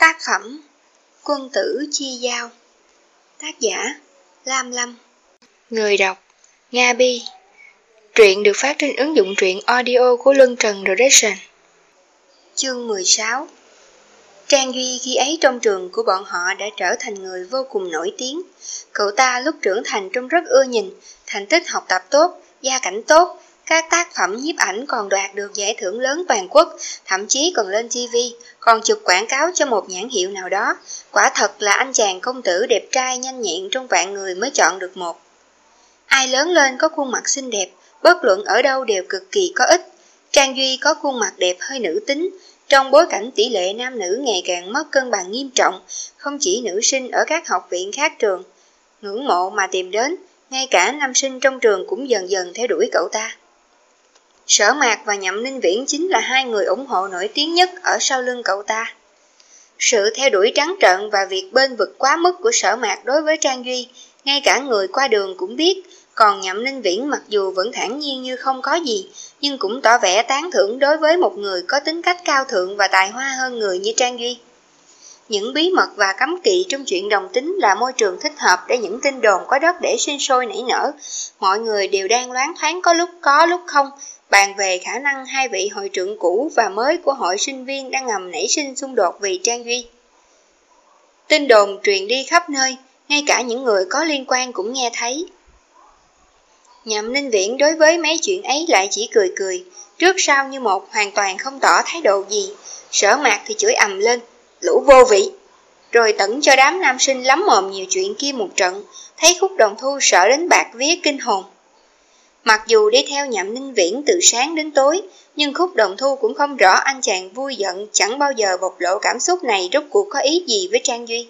Tác phẩm Quân tử chi giao. Tác giả Lam Lâm. Người đọc Nga Bi. Truyện được phát trên ứng dụng truyện audio của Luân Trần Production. Chương 16 Trang Duy khi ấy trong trường của bọn họ đã trở thành người vô cùng nổi tiếng. Cậu ta lúc trưởng thành trông rất ưa nhìn, thành tích học tập tốt, gia cảnh tốt, các tác phẩm nhiếp ảnh còn đoạt được giải thưởng lớn toàn quốc, thậm chí còn lên TV, còn chụp quảng cáo cho một nhãn hiệu nào đó. Quả thật là anh chàng công tử đẹp trai nhanh nhẹn trong vạn người mới chọn được một. Ai lớn lên có khuôn mặt xinh đẹp, bất luận ở đâu đều cực kỳ có ích. Trang Duy có khuôn mặt đẹp hơi nữ tính, trong bối cảnh tỷ lệ nam nữ ngày càng mất cân bằng nghiêm trọng, không chỉ nữ sinh ở các học viện khác trường, ngưỡng mộ mà tìm đến, ngay cả nam sinh trong trường cũng dần dần theo đuổi cậu ta. Sở Mạc và Nhậm Ninh Viễn chính là hai người ủng hộ nổi tiếng nhất ở sau lưng cậu ta. Sự theo đuổi trắng trợn và việc bên vực quá mức của sở mạc đối với Trang Duy, ngay cả người qua đường cũng biết, còn Nhậm Ninh Viễn mặc dù vẫn thản nhiên như không có gì, nhưng cũng tỏ vẻ tán thưởng đối với một người có tính cách cao thượng và tài hoa hơn người như Trang Duy. Những bí mật và cấm kỵ trong chuyện đồng tính là môi trường thích hợp để những tin đồn có đất để sinh sôi nảy nở. Mọi người đều đang loáng thoáng có lúc có lúc không, bàn về khả năng hai vị hội trưởng cũ và mới của hội sinh viên đang ngầm nảy sinh xung đột vì Trang Duy. Tin đồn truyền đi khắp nơi, ngay cả những người có liên quan cũng nghe thấy. Nhậm Ninh Viễn đối với mấy chuyện ấy lại chỉ cười cười, trước sau như một hoàn toàn không tỏ thái độ gì, sở mạc thì chửi ầm lên, lũ vô vị. Rồi tẩn cho đám nam sinh lắm mồm nhiều chuyện kia một trận, thấy khúc đồng thu sợ đến bạc vía kinh hồn. Mặc dù đi theo nhậm ninh viễn từ sáng đến tối, nhưng khúc đồng thu cũng không rõ anh chàng vui giận chẳng bao giờ bộc lộ cảm xúc này rốt cuộc có ý gì với Trang Duy.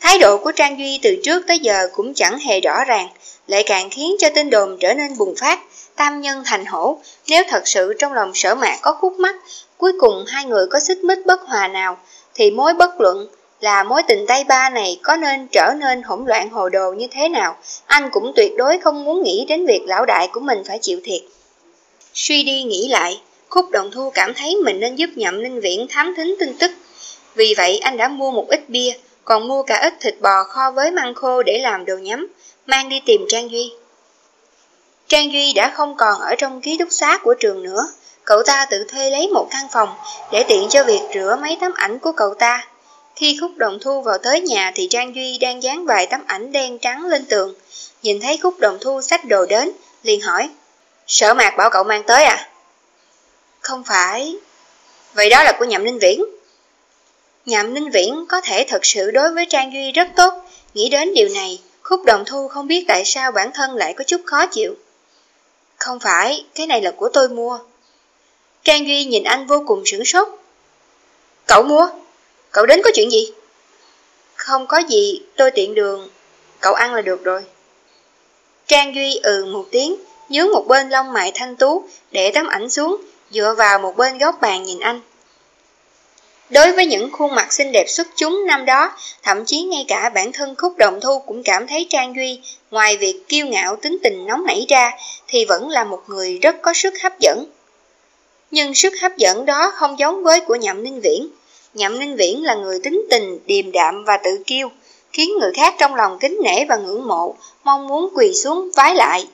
Thái độ của Trang Duy từ trước tới giờ cũng chẳng hề rõ ràng, lại càng khiến cho tin đồn trở nên bùng phát, tam nhân thành hổ. Nếu thật sự trong lòng sở mạc có khúc mắc, cuối cùng hai người có xích mích bất hòa nào, thì mối bất luận là mối tình tay ba này có nên trở nên hỗn loạn hồ đồ như thế nào, anh cũng tuyệt đối không muốn nghĩ đến việc lão đại của mình phải chịu thiệt. Suy đi nghĩ lại, Khúc Đồng Thu cảm thấy mình nên giúp Nhậm Ninh Viễn thám thính tin tức. Vì vậy anh đã mua một ít bia, còn mua cả ít thịt bò kho với măng khô để làm đồ nhắm, mang đi tìm Trang Duy. Trang Duy đã không còn ở trong ký túc xá của trường nữa, cậu ta tự thuê lấy một căn phòng để tiện cho việc rửa mấy tấm ảnh của cậu ta. Khi Khúc Đồng Thu vào tới nhà thì Trang Duy đang dán vài tấm ảnh đen trắng lên tường. Nhìn thấy Khúc Đồng Thu xách đồ đến, liền hỏi, Sở mạc bảo cậu mang tới à? Không phải. Vậy đó là của Nhậm Linh Viễn. Nhậm Ninh Viễn có thể thật sự đối với Trang Duy rất tốt, nghĩ đến điều này, Khúc Đồng Thu không biết tại sao bản thân lại có chút khó chịu. Không phải, cái này là của tôi mua. Trang Duy nhìn anh vô cùng sửng sốt. Cậu mua? Cậu đến có chuyện gì? Không có gì, tôi tiện đường. Cậu ăn là được rồi. Trang Duy ừ một tiếng, nhướng một bên lông mày thanh tú, để tấm ảnh xuống, dựa vào một bên góc bàn nhìn anh. Đối với những khuôn mặt xinh đẹp xuất chúng năm đó, thậm chí ngay cả bản thân khúc đồng thu cũng cảm thấy Trang Duy, ngoài việc kiêu ngạo tính tình nóng nảy ra, thì vẫn là một người rất có sức hấp dẫn. Nhưng sức hấp dẫn đó không giống với của Nhậm Ninh Viễn. Nhậm Ninh Viễn là người tính tình, điềm đạm và tự kiêu, khiến người khác trong lòng kính nể và ngưỡng mộ, mong muốn quỳ xuống vái lại.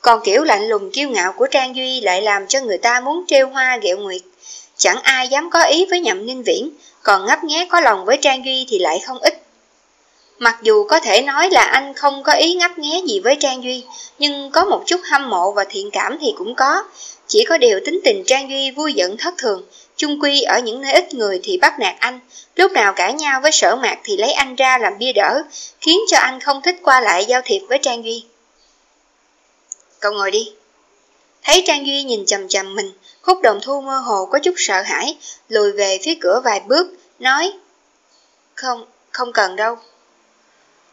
Còn kiểu lạnh lùng kiêu ngạo của Trang Duy lại làm cho người ta muốn treo hoa ghẹo nguyệt. Chẳng ai dám có ý với Nhậm Ninh Viễn, còn ngấp nghé có lòng với Trang Duy thì lại không ít. Mặc dù có thể nói là anh không có ý ngấp nghé gì với Trang Duy, nhưng có một chút hâm mộ và thiện cảm thì cũng có. Chỉ có điều tính tình Trang Duy vui giận thất thường, chung quy ở những nơi ít người thì bắt nạt anh, lúc nào cãi nhau với sở mạc thì lấy anh ra làm bia đỡ, khiến cho anh không thích qua lại giao thiệp với Trang Duy. Cậu ngồi đi. Thấy Trang Duy nhìn chầm chầm mình, Húc đồng thu mơ hồ có chút sợ hãi, lùi về phía cửa vài bước, nói Không, không cần đâu.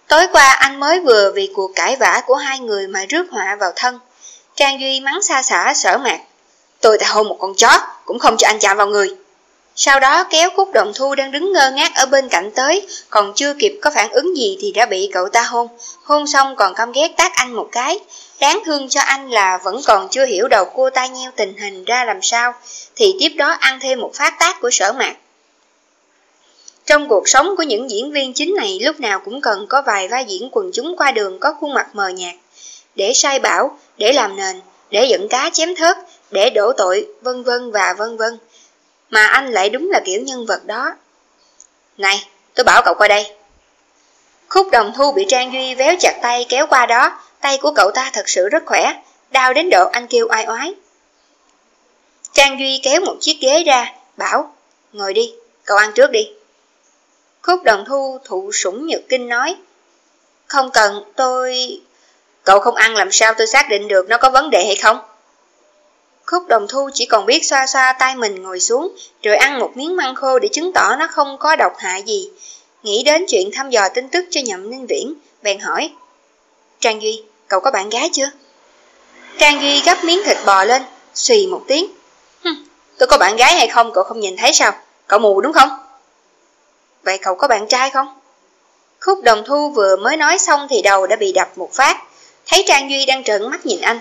Tối qua anh mới vừa vì cuộc cãi vã của hai người mà rước họa vào thân. Trang Duy mắng xa xả sở mạc. Tôi tại hôn một con chó, cũng không cho anh chạm vào người. Sau đó kéo Cúc Đồng Thu đang đứng ngơ ngác ở bên cạnh tới, còn chưa kịp có phản ứng gì thì đã bị cậu ta hôn. Hôn xong còn căm ghét tác anh một cái. Đáng thương cho anh là vẫn còn chưa hiểu đầu cô ta nheo tình hình ra làm sao, thì tiếp đó ăn thêm một phát tác của sở mạc. Trong cuộc sống của những diễn viên chính này lúc nào cũng cần có vài vai diễn quần chúng qua đường có khuôn mặt mờ nhạt, để sai bảo, để làm nền, để dẫn cá chém thớt, để đổ tội, vân vân và vân vân. Mà anh lại đúng là kiểu nhân vật đó. Này, tôi bảo cậu qua đây. Khúc đồng thu bị Trang Duy véo chặt tay kéo qua đó, tay của cậu ta thật sự rất khỏe, đau đến độ anh kêu oai oái. Trang Duy kéo một chiếc ghế ra, bảo, ngồi đi, cậu ăn trước đi. Khúc đồng thu thụ sủng nhược kinh nói, không cần, tôi... Cậu không ăn làm sao tôi xác định được nó có vấn đề hay không? Khúc đồng thu chỉ còn biết xoa xoa tay mình ngồi xuống, rồi ăn một miếng măng khô để chứng tỏ nó không có độc hại gì. Nghĩ đến chuyện thăm dò tin tức cho nhậm ninh viễn, bèn hỏi. Trang Duy, cậu có bạn gái chưa? Trang Duy gấp miếng thịt bò lên, xì một tiếng. Hm, tôi có bạn gái hay không cậu không nhìn thấy sao? Cậu mù đúng không? Vậy cậu có bạn trai không? Khúc đồng thu vừa mới nói xong thì đầu đã bị đập một phát. Thấy Trang Duy đang trợn mắt nhìn anh.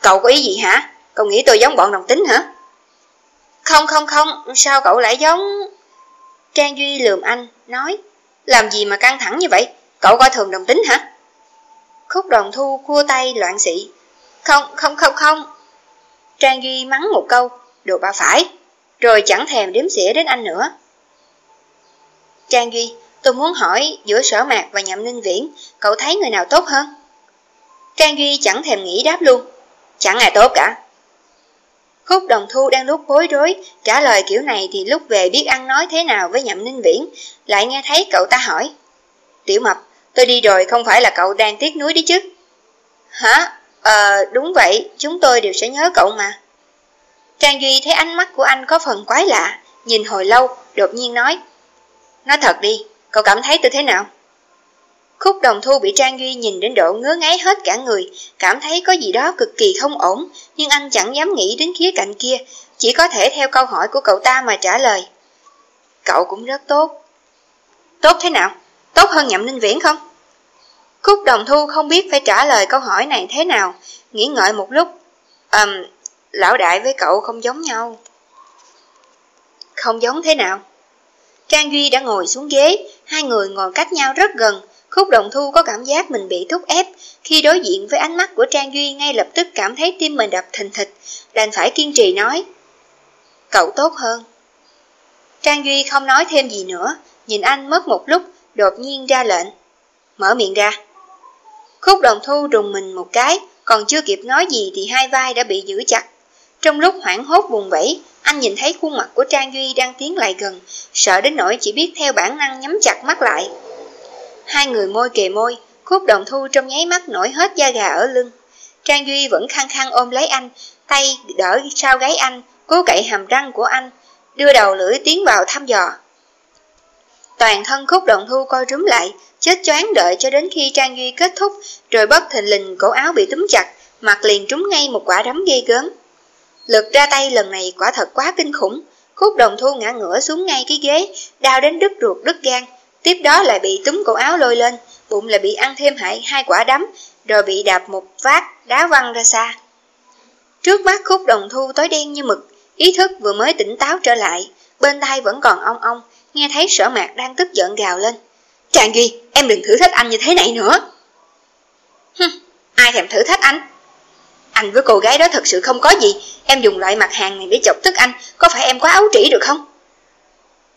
Cậu có ý gì hả? Cậu nghĩ tôi giống bọn đồng tính hả? Không không không, sao cậu lại giống... Trang Duy lườm anh, nói Làm gì mà căng thẳng như vậy? Cậu coi thường đồng tính hả? Khúc đoàn thu cua tay loạn xị Không, không, không, không Trang Duy mắng một câu Đồ ba phải Rồi chẳng thèm đếm xỉa đến anh nữa Trang Duy Tôi muốn hỏi giữa sở mạc và nhậm ninh viễn Cậu thấy người nào tốt hơn? Trang Duy chẳng thèm nghĩ đáp luôn Chẳng ai tốt cả Khúc đồng thu đang lúc bối rối, trả lời kiểu này thì lúc về biết ăn nói thế nào với nhậm ninh viễn, lại nghe thấy cậu ta hỏi. Tiểu mập, tôi đi rồi không phải là cậu đang tiếc nuối đi chứ? Hả? Ờ, đúng vậy, chúng tôi đều sẽ nhớ cậu mà. Trang Duy thấy ánh mắt của anh có phần quái lạ, nhìn hồi lâu, đột nhiên nói. Nói thật đi, cậu cảm thấy tôi thế nào? Khúc đồng thu bị Trang Duy nhìn đến độ ngứa ngáy hết cả người, cảm thấy có gì đó cực kỳ không ổn, nhưng anh chẳng dám nghĩ đến khía cạnh kia, chỉ có thể theo câu hỏi của cậu ta mà trả lời. Cậu cũng rất tốt. Tốt thế nào? Tốt hơn nhậm ninh viễn không? Khúc đồng thu không biết phải trả lời câu hỏi này thế nào, nghĩ ngợi một lúc. Ừm, um, lão đại với cậu không giống nhau. Không giống thế nào? Trang Duy đã ngồi xuống ghế, hai người ngồi cách nhau rất gần, Khúc đồng thu có cảm giác mình bị thúc ép, khi đối diện với ánh mắt của Trang Duy ngay lập tức cảm thấy tim mình đập thình thịch, đành phải kiên trì nói. Cậu tốt hơn. Trang Duy không nói thêm gì nữa, nhìn anh mất một lúc, đột nhiên ra lệnh. Mở miệng ra. Khúc đồng thu rùng mình một cái, còn chưa kịp nói gì thì hai vai đã bị giữ chặt. Trong lúc hoảng hốt buồn vẫy, anh nhìn thấy khuôn mặt của Trang Duy đang tiến lại gần, sợ đến nỗi chỉ biết theo bản năng nhắm chặt mắt lại. Hai người môi kề môi, khúc đồng thu trong nháy mắt nổi hết da gà ở lưng. Trang Duy vẫn khăng khăng ôm lấy anh, tay đỡ sau gáy anh, cố cậy hàm răng của anh, đưa đầu lưỡi tiến vào thăm dò. Toàn thân khúc đồng thu coi rúm lại, chết choáng đợi cho đến khi Trang Duy kết thúc, rồi bất thình lình cổ áo bị túm chặt, mặt liền trúng ngay một quả đấm ghê gớm. Lực ra tay lần này quả thật quá kinh khủng, khúc đồng thu ngã ngửa xuống ngay cái ghế, đau đến đứt ruột đứt gan, Tiếp đó lại bị túm cổ áo lôi lên, bụng lại bị ăn thêm hại hai quả đấm, rồi bị đạp một vát, đá văng ra xa. Trước mắt khúc đồng thu tối đen như mực, ý thức vừa mới tỉnh táo trở lại, bên tai vẫn còn ong ong, nghe thấy sở mạc đang tức giận gào lên. chàng Duy, em đừng thử thách anh như thế này nữa. Hừm, ai thèm thử thách anh? Anh với cô gái đó thật sự không có gì, em dùng loại mặt hàng này để chọc tức anh, có phải em quá ấu trĩ được không?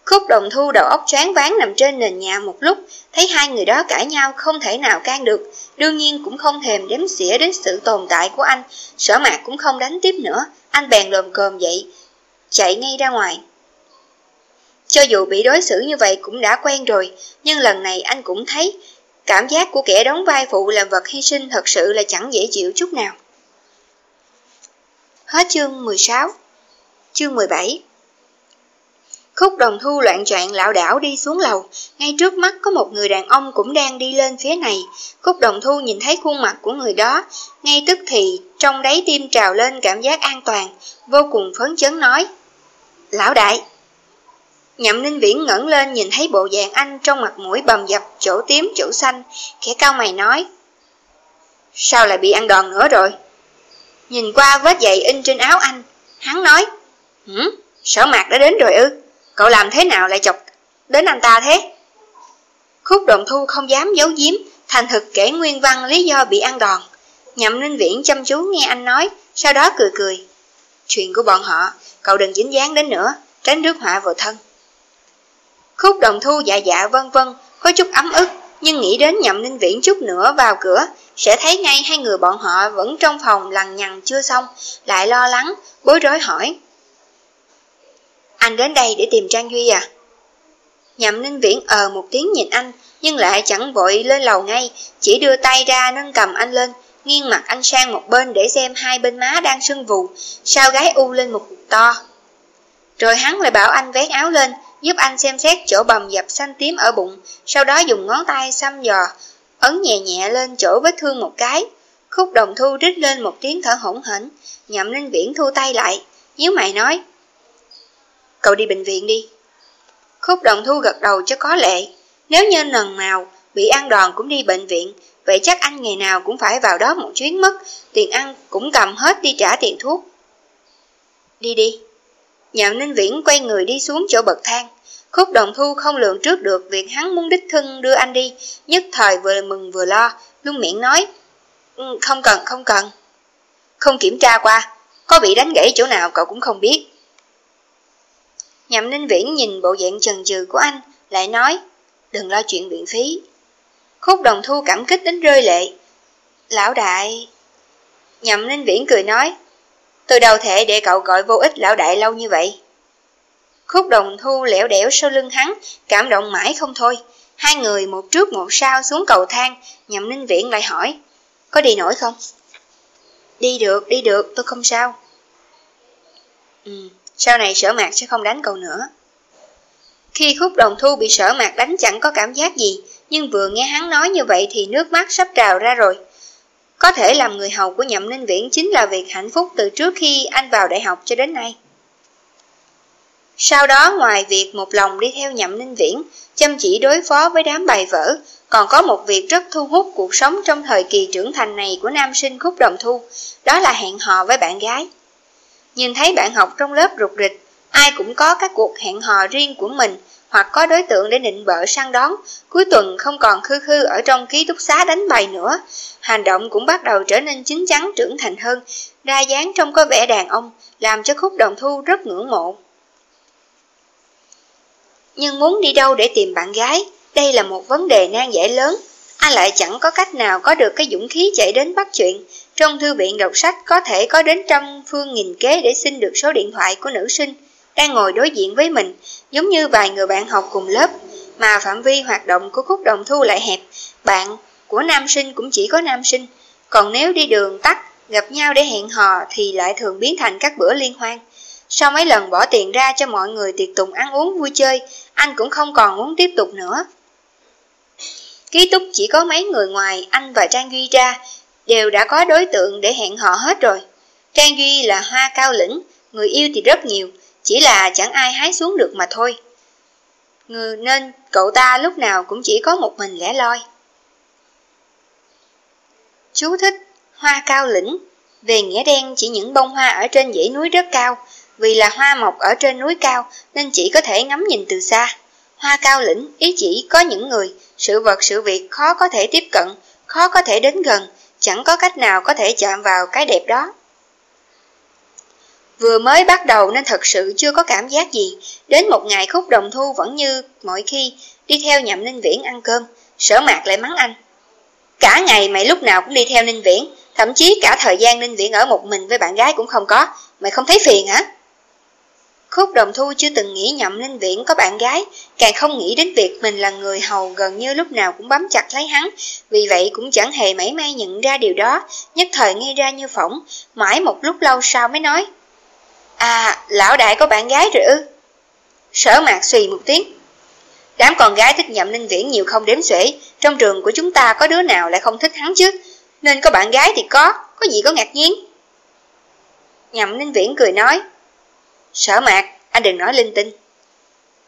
Khúc đồng thu đầu óc choáng váng nằm trên nền nhà một lúc, thấy hai người đó cãi nhau không thể nào can được, đương nhiên cũng không thèm đếm xỉa đến sự tồn tại của anh, sở mạc cũng không đánh tiếp nữa, anh bèn lồm cồm dậy, chạy ngay ra ngoài. Cho dù bị đối xử như vậy cũng đã quen rồi, nhưng lần này anh cũng thấy cảm giác của kẻ đóng vai phụ làm vật hy sinh thật sự là chẳng dễ chịu chút nào. Hết chương 16 Chương 17 Khúc đồng thu loạn choạng lão đảo đi xuống lầu, ngay trước mắt có một người đàn ông cũng đang đi lên phía này. Khúc đồng thu nhìn thấy khuôn mặt của người đó, ngay tức thì trong đáy tim trào lên cảm giác an toàn, vô cùng phấn chấn nói. Lão đại! Nhậm ninh viễn ngẩng lên nhìn thấy bộ dạng anh trong mặt mũi bầm dập, chỗ tím chỗ xanh, khẽ cao mày nói. Sao lại bị ăn đòn nữa rồi? Nhìn qua vết dày in trên áo anh, hắn nói. Hử? Sở mạc đã đến rồi ư? Cậu làm thế nào lại chọc đến anh ta thế? Khúc đồng thu không dám giấu giếm, thành thực kể nguyên văn lý do bị ăn đòn. Nhậm Ninh Viễn chăm chú nghe anh nói, sau đó cười cười. Chuyện của bọn họ, cậu đừng dính dáng đến nữa, tránh rước họa vào thân. Khúc đồng thu dạ dạ vân vân, có chút ấm ức, nhưng nghĩ đến Nhậm Ninh Viễn chút nữa vào cửa, sẽ thấy ngay hai người bọn họ vẫn trong phòng lằng nhằng chưa xong, lại lo lắng, bối rối hỏi. Anh đến đây để tìm Trang Duy à? Nhậm Ninh Viễn ờ một tiếng nhìn anh, nhưng lại chẳng vội lên lầu ngay, chỉ đưa tay ra nâng cầm anh lên, nghiêng mặt anh sang một bên để xem hai bên má đang sưng vù, sao gái u lên một cục to. Rồi hắn lại bảo anh vén áo lên, giúp anh xem xét chỗ bầm dập xanh tím ở bụng, sau đó dùng ngón tay xăm dò, ấn nhẹ nhẹ lên chỗ vết thương một cái. Khúc đồng thu rít lên một tiếng thở hổn hển, nhậm ninh viễn thu tay lại, nhíu mày nói. Cậu đi bệnh viện đi. Khúc đồng thu gật đầu cho có lệ, nếu như lần nào bị ăn đòn cũng đi bệnh viện, vậy chắc anh ngày nào cũng phải vào đó một chuyến mất, tiền ăn cũng cầm hết đi trả tiền thuốc. Đi đi. Nhậm Ninh Viễn quay người đi xuống chỗ bậc thang. Khúc đồng thu không lường trước được việc hắn muốn đích thân đưa anh đi, nhất thời vừa mừng vừa lo, luôn miệng nói, ừ, không cần, không cần. Không kiểm tra qua, có bị đánh gãy chỗ nào cậu cũng không biết. Nhậm Ninh Viễn nhìn bộ dạng chần chừ của anh, lại nói, đừng lo chuyện viện phí. Khúc đồng thu cảm kích đến rơi lệ. Lão đại... Nhậm Ninh Viễn cười nói, từ đầu thể để cậu gọi vô ích lão đại lâu như vậy. Khúc đồng thu lẻo đẻo sau lưng hắn, cảm động mãi không thôi. Hai người một trước một sau xuống cầu thang, nhậm ninh viễn lại hỏi, có đi nổi không? Đi được, đi được, tôi không sao. Ừ, sau này sở mạc sẽ không đánh cậu nữa. Khi khúc đồng thu bị sở mạc đánh chẳng có cảm giác gì, nhưng vừa nghe hắn nói như vậy thì nước mắt sắp trào ra rồi. Có thể làm người hầu của Nhậm Ninh Viễn chính là việc hạnh phúc từ trước khi anh vào đại học cho đến nay. Sau đó ngoài việc một lòng đi theo Nhậm Ninh Viễn, chăm chỉ đối phó với đám bài vở còn có một việc rất thu hút cuộc sống trong thời kỳ trưởng thành này của nam sinh khúc đồng thu, đó là hẹn hò với bạn gái. Nhìn thấy bạn học trong lớp rụt rịch, ai cũng có các cuộc hẹn hò riêng của mình, hoặc có đối tượng để định bợ săn đón, cuối tuần không còn khư khư ở trong ký túc xá đánh bài nữa. Hành động cũng bắt đầu trở nên chín chắn trưởng thành hơn, ra dáng trông có vẻ đàn ông, làm cho khúc đồng thu rất ngưỡng mộ. Nhưng muốn đi đâu để tìm bạn gái, đây là một vấn đề nan giải lớn. Anh lại chẳng có cách nào có được cái dũng khí chạy đến bắt chuyện. Trong thư viện đọc sách có thể có đến trăm phương nghìn kế để xin được số điện thoại của nữ sinh đang ngồi đối diện với mình, giống như vài người bạn học cùng lớp, mà phạm vi hoạt động của khúc đồng thu lại hẹp, bạn của nam sinh cũng chỉ có nam sinh, còn nếu đi đường tắt, gặp nhau để hẹn hò thì lại thường biến thành các bữa liên hoan. Sau mấy lần bỏ tiền ra cho mọi người tiệc tùng ăn uống vui chơi, anh cũng không còn muốn tiếp tục nữa. Ký túc chỉ có mấy người ngoài anh và Trang Duy ra, đều đã có đối tượng để hẹn họ hết rồi. Trang Duy là hoa cao lĩnh, người yêu thì rất nhiều, chỉ là chẳng ai hái xuống được mà thôi. Người nên cậu ta lúc nào cũng chỉ có một mình lẻ loi. Chú thích Hoa cao lĩnh Về nghĩa đen chỉ những bông hoa ở trên dãy núi rất cao Vì là hoa mọc ở trên núi cao Nên chỉ có thể ngắm nhìn từ xa Hoa cao lĩnh ý chỉ có những người. Sự vật sự việc khó có thể tiếp cận Khó có thể đến gần. Chẳng có cách nào có thể chạm vào cái đẹp đó. Vừa mới bắt đầu nên thật sự chưa có cảm giác gì, đến một ngày khúc đồng thu vẫn như mọi khi, đi theo nhậm Ninh Viễn ăn cơm, sở mạc lại mắng anh. Cả ngày mày lúc nào cũng đi theo Ninh Viễn, thậm chí cả thời gian Ninh Viễn ở một mình với bạn gái cũng không có, mày không thấy phiền hả? Khúc đồng thu chưa từng nghĩ nhậm linh Viễn có bạn gái, càng không nghĩ đến việc mình là người hầu gần như lúc nào cũng bám chặt lấy hắn, vì vậy cũng chẳng hề mảy may nhận ra điều đó, nhất thời nghi ra như phỏng, mãi một lúc lâu sau mới nói. À, lão đại có bạn gái rồi ư? Sở mạc xùy một tiếng. Đám con gái thích nhậm linh viễn nhiều không đếm xuể, trong trường của chúng ta có đứa nào lại không thích hắn chứ, nên có bạn gái thì có, có gì có ngạc nhiên. Nhậm linh viễn cười nói, Sở mạc, anh đừng nói linh tinh.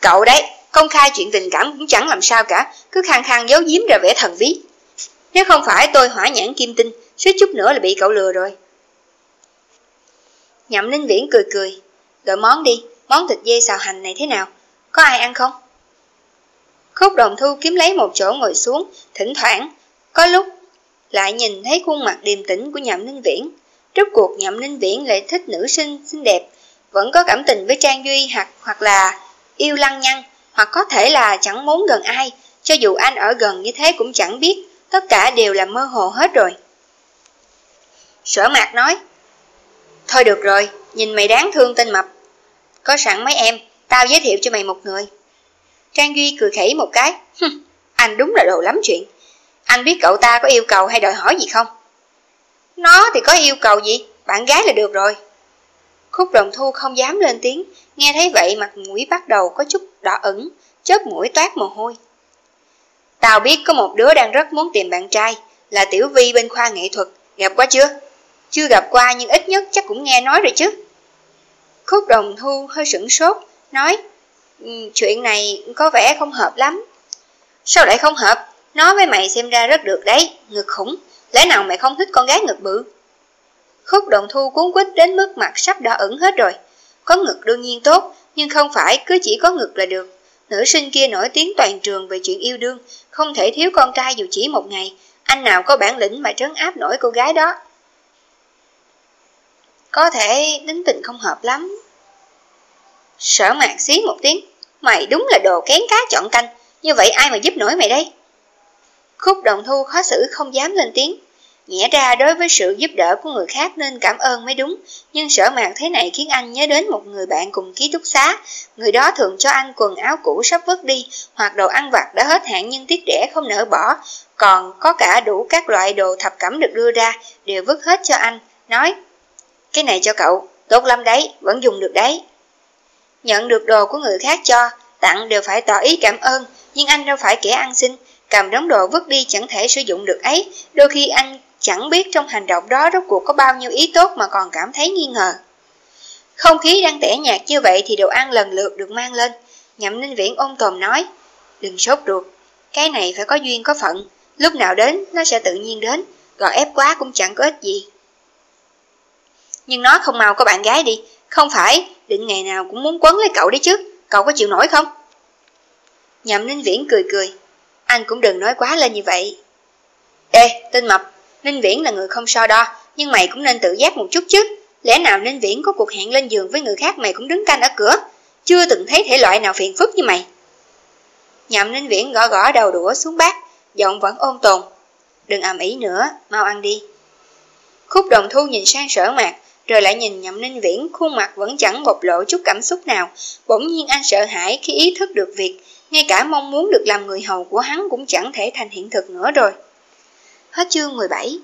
Cậu đấy, công khai chuyện tình cảm cũng chẳng làm sao cả, cứ khăng khăng giấu giếm ra vẻ thần bí. Nếu không phải tôi hỏa nhãn kim tinh, suýt chút nữa là bị cậu lừa rồi. Nhậm Ninh Viễn cười cười. Gọi món đi, món thịt dê xào hành này thế nào? Có ai ăn không? Khúc đồng thu kiếm lấy một chỗ ngồi xuống, thỉnh thoảng, có lúc lại nhìn thấy khuôn mặt điềm tĩnh của nhậm ninh viễn. Rốt cuộc nhậm ninh viễn lại thích nữ sinh xinh đẹp, vẫn có cảm tình với Trang Duy hoặc, hoặc là yêu lăng nhăng, hoặc có thể là chẳng muốn gần ai, cho dù anh ở gần như thế cũng chẳng biết, tất cả đều là mơ hồ hết rồi. Sở mạc nói, Thôi được rồi, nhìn mày đáng thương tên mập. Có sẵn mấy em, tao giới thiệu cho mày một người. Trang Duy cười khẩy một cái, anh đúng là đồ lắm chuyện. Anh biết cậu ta có yêu cầu hay đòi hỏi gì không? Nó thì có yêu cầu gì, bạn gái là được rồi. Khúc đồng thu không dám lên tiếng, nghe thấy vậy mặt mũi bắt đầu có chút đỏ ửng, chớp mũi toát mồ hôi. Tao biết có một đứa đang rất muốn tìm bạn trai, là Tiểu Vi bên khoa nghệ thuật, gặp qua chưa? Chưa gặp qua nhưng ít nhất chắc cũng nghe nói rồi chứ. Khúc đồng thu hơi sửng sốt, nói, ừ, chuyện này có vẻ không hợp lắm. Sao lại không hợp? Nói với mày xem ra rất được đấy, ngực khủng, lẽ nào mày không thích con gái ngực bự? Khúc động thu cuốn quýt đến mức mặt sắp đỏ ửng hết rồi. Có ngực đương nhiên tốt, nhưng không phải cứ chỉ có ngực là được. Nữ sinh kia nổi tiếng toàn trường về chuyện yêu đương, không thể thiếu con trai dù chỉ một ngày. Anh nào có bản lĩnh mà trấn áp nổi cô gái đó. Có thể tính tình không hợp lắm. Sở mạc xí một tiếng, mày đúng là đồ kén cá chọn canh, như vậy ai mà giúp nổi mày đây? Khúc đồng thu khó xử không dám lên tiếng. Nhẽ ra đối với sự giúp đỡ của người khác nên cảm ơn mới đúng, nhưng sở mạc thế này khiến anh nhớ đến một người bạn cùng ký túc xá. Người đó thường cho anh quần áo cũ sắp vứt đi, hoặc đồ ăn vặt đã hết hạn nhưng tiếc rẻ không nỡ bỏ, còn có cả đủ các loại đồ thập cẩm được đưa ra, đều vứt hết cho anh, nói Cái này cho cậu, tốt lắm đấy, vẫn dùng được đấy. Nhận được đồ của người khác cho, tặng đều phải tỏ ý cảm ơn, nhưng anh đâu phải kẻ ăn xin, cầm đống đồ vứt đi chẳng thể sử dụng được ấy, đôi khi anh chẳng biết trong hành động đó rốt cuộc có bao nhiêu ý tốt mà còn cảm thấy nghi ngờ. Không khí đang tẻ nhạt như vậy thì đồ ăn lần lượt được mang lên. Nhậm Ninh Viễn ôn tồn nói, đừng sốt ruột, cái này phải có duyên có phận, lúc nào đến nó sẽ tự nhiên đến, gò ép quá cũng chẳng có ích gì. Nhưng nó không mau có bạn gái đi, không phải định ngày nào cũng muốn quấn lấy cậu đấy chứ, cậu có chịu nổi không? Nhậm Ninh Viễn cười cười, anh cũng đừng nói quá lên như vậy. Ê, tên mập, Ninh Viễn là người không so đo, nhưng mày cũng nên tự giác một chút chứ. Lẽ nào Ninh Viễn có cuộc hẹn lên giường với người khác mày cũng đứng canh ở cửa? Chưa từng thấy thể loại nào phiền phức như mày. Nhậm Ninh Viễn gõ gõ đầu đũa xuống bát, giọng vẫn ôn tồn. Đừng ầm ý nữa, mau ăn đi. Khúc đồng thu nhìn sang sở mạc, rồi lại nhìn nhậm ninh viễn khuôn mặt vẫn chẳng bộc lộ chút cảm xúc nào. Bỗng nhiên anh sợ hãi khi ý thức được việc, ngay cả mong muốn được làm người hầu của hắn cũng chẳng thể thành hiện thực nữa rồi. Hết chương 17